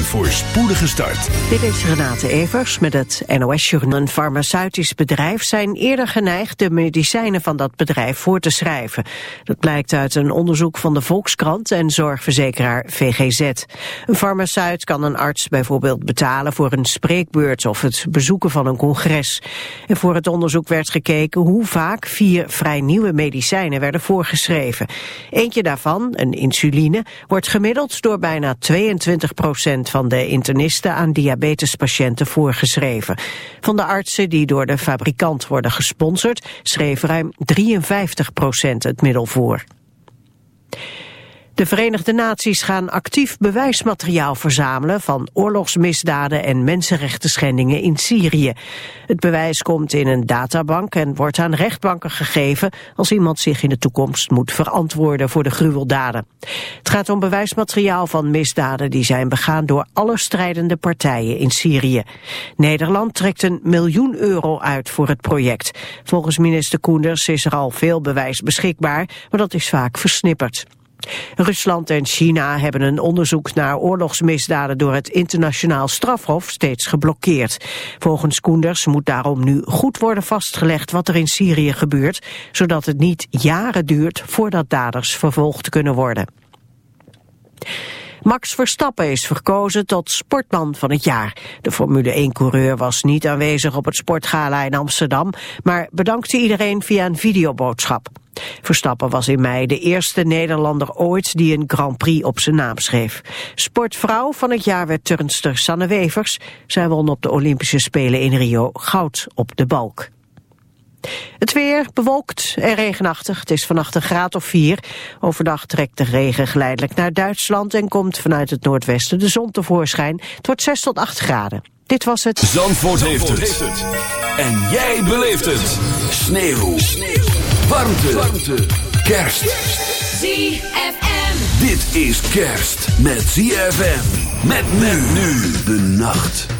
Een voorspoedige start. Dit is Renate Evers met het NOS Journal. Een farmaceutisch bedrijf zijn eerder geneigd de medicijnen van dat bedrijf voor te schrijven. Dat blijkt uit een onderzoek van de Volkskrant en zorgverzekeraar VGZ. Een farmaceut kan een arts bijvoorbeeld betalen voor een spreekbeurt of het bezoeken van een congres. En voor het onderzoek werd gekeken hoe vaak vier vrij nieuwe medicijnen werden voorgeschreven. Eentje daarvan, een insuline, wordt gemiddeld door bijna 22 van de internisten aan diabetespatiënten voorgeschreven. Van de artsen die door de fabrikant worden gesponsord, schreef ruim 53% het middel voor. De Verenigde Naties gaan actief bewijsmateriaal verzamelen van oorlogsmisdaden en mensenrechtenschendingen in Syrië. Het bewijs komt in een databank en wordt aan rechtbanken gegeven als iemand zich in de toekomst moet verantwoorden voor de gruweldaden. Het gaat om bewijsmateriaal van misdaden die zijn begaan door alle strijdende partijen in Syrië. Nederland trekt een miljoen euro uit voor het project. Volgens minister Koenders is er al veel bewijs beschikbaar, maar dat is vaak versnipperd. Rusland en China hebben een onderzoek naar oorlogsmisdaden door het internationaal strafhof steeds geblokkeerd. Volgens Koenders moet daarom nu goed worden vastgelegd wat er in Syrië gebeurt, zodat het niet jaren duurt voordat daders vervolgd kunnen worden. Max Verstappen is verkozen tot sportman van het jaar. De Formule 1-coureur was niet aanwezig op het sportgala in Amsterdam, maar bedankte iedereen via een videoboodschap. Verstappen was in mei de eerste Nederlander ooit die een Grand Prix op zijn naam schreef. Sportvrouw van het jaar werd turnster Sanne Wevers. Zij won op de Olympische Spelen in Rio goud op de balk. Het weer bewolkt en regenachtig. Het is vannacht een graad of 4. Overdag trekt de regen geleidelijk naar Duitsland... en komt vanuit het noordwesten de zon tevoorschijn. Het wordt 6 tot 8 graden. Dit was het... Zandvoort, heeft, het. En jij beleeft het. Sneeuw. Sneeuw. Warmte. Warmte. Kerst. ZFM. Dit is kerst met ZFM. Met men nu de nacht.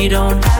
we don't have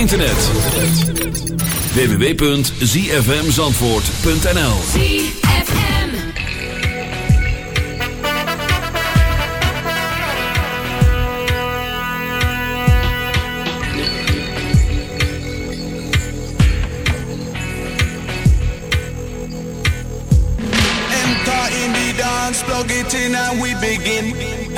internet. www.zfmzandvoort.nl Enter in the dance, plug it in and we begin.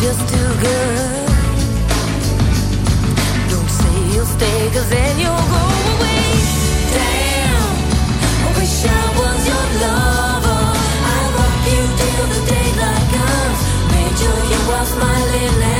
just too good. Don't say you'll stay, cause then you'll go away. Damn, I wish I was your lover. I love you till the daylight comes. make sure you are smiling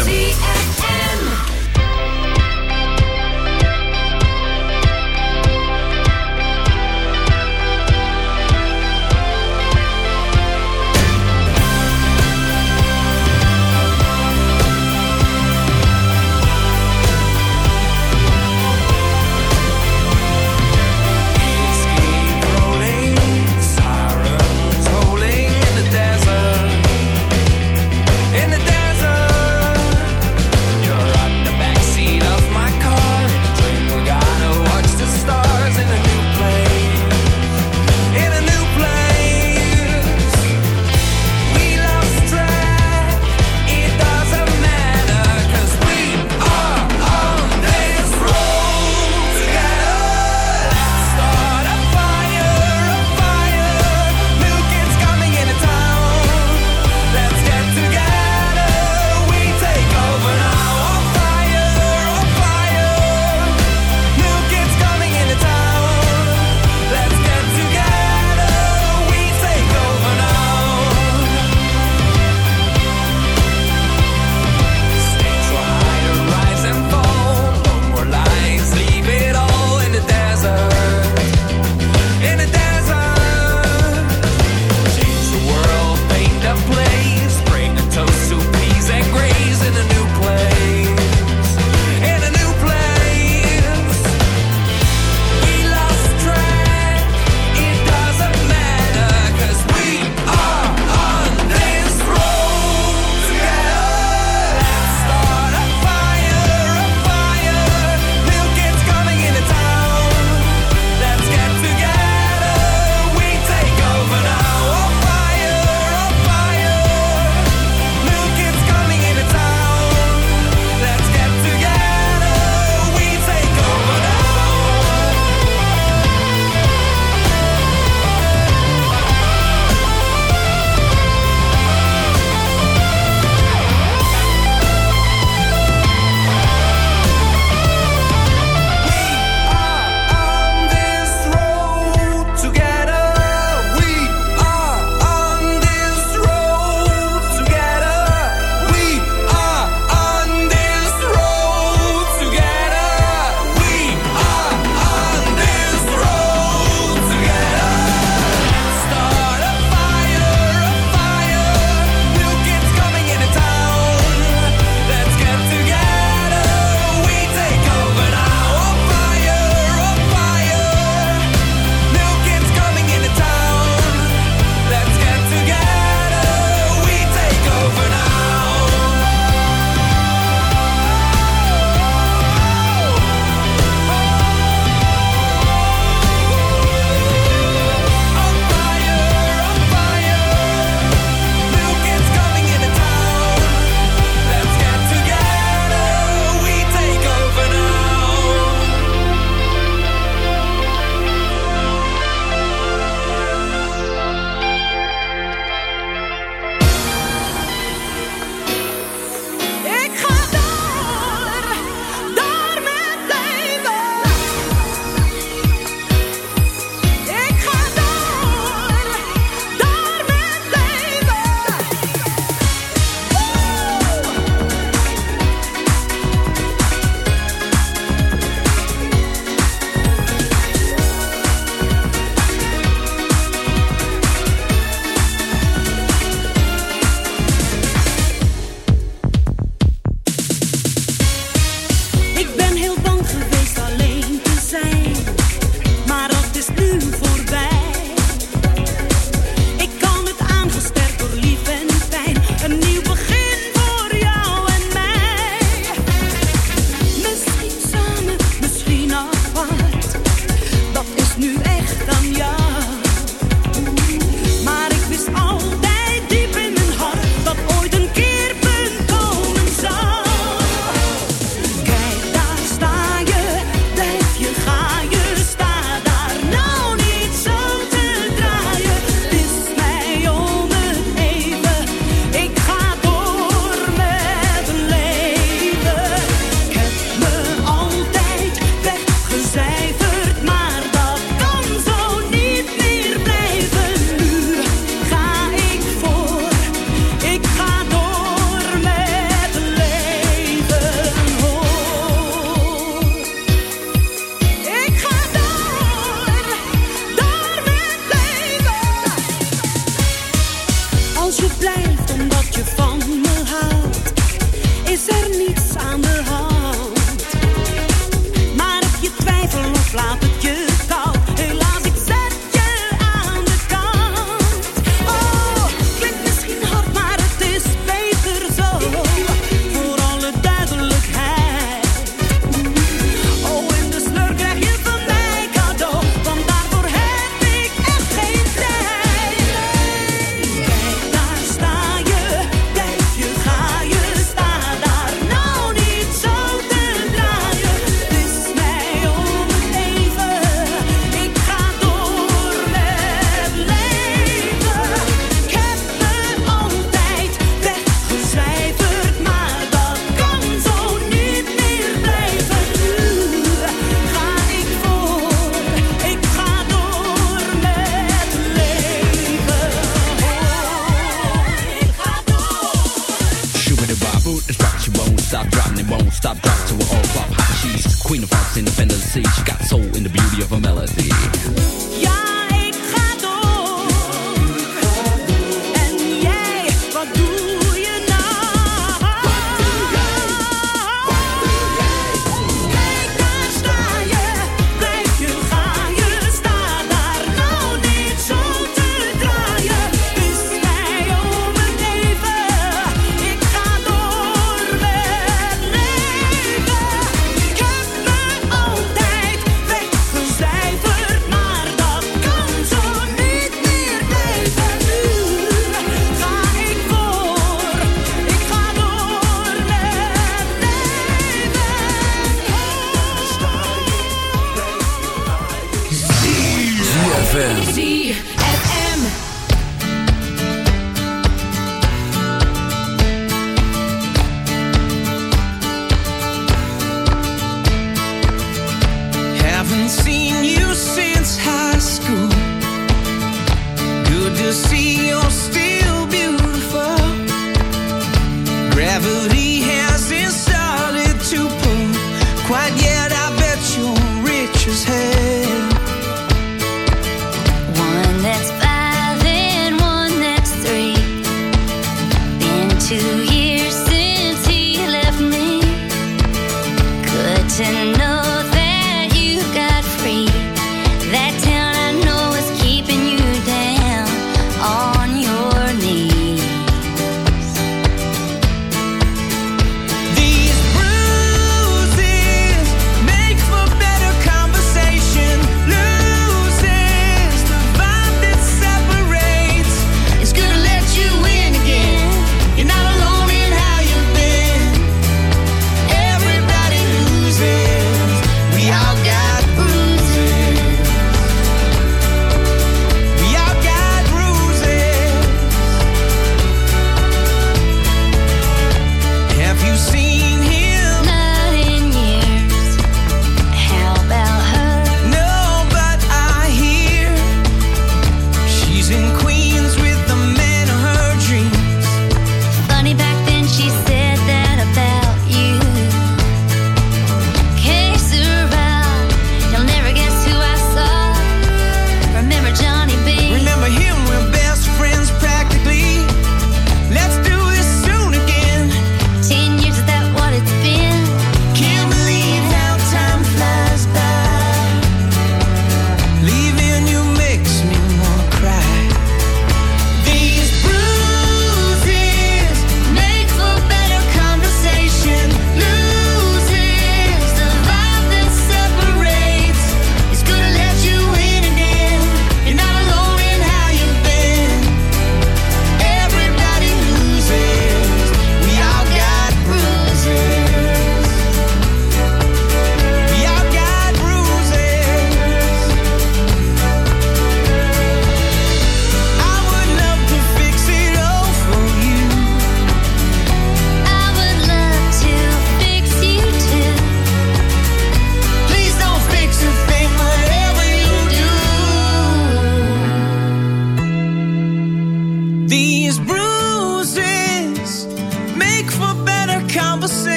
ZFM.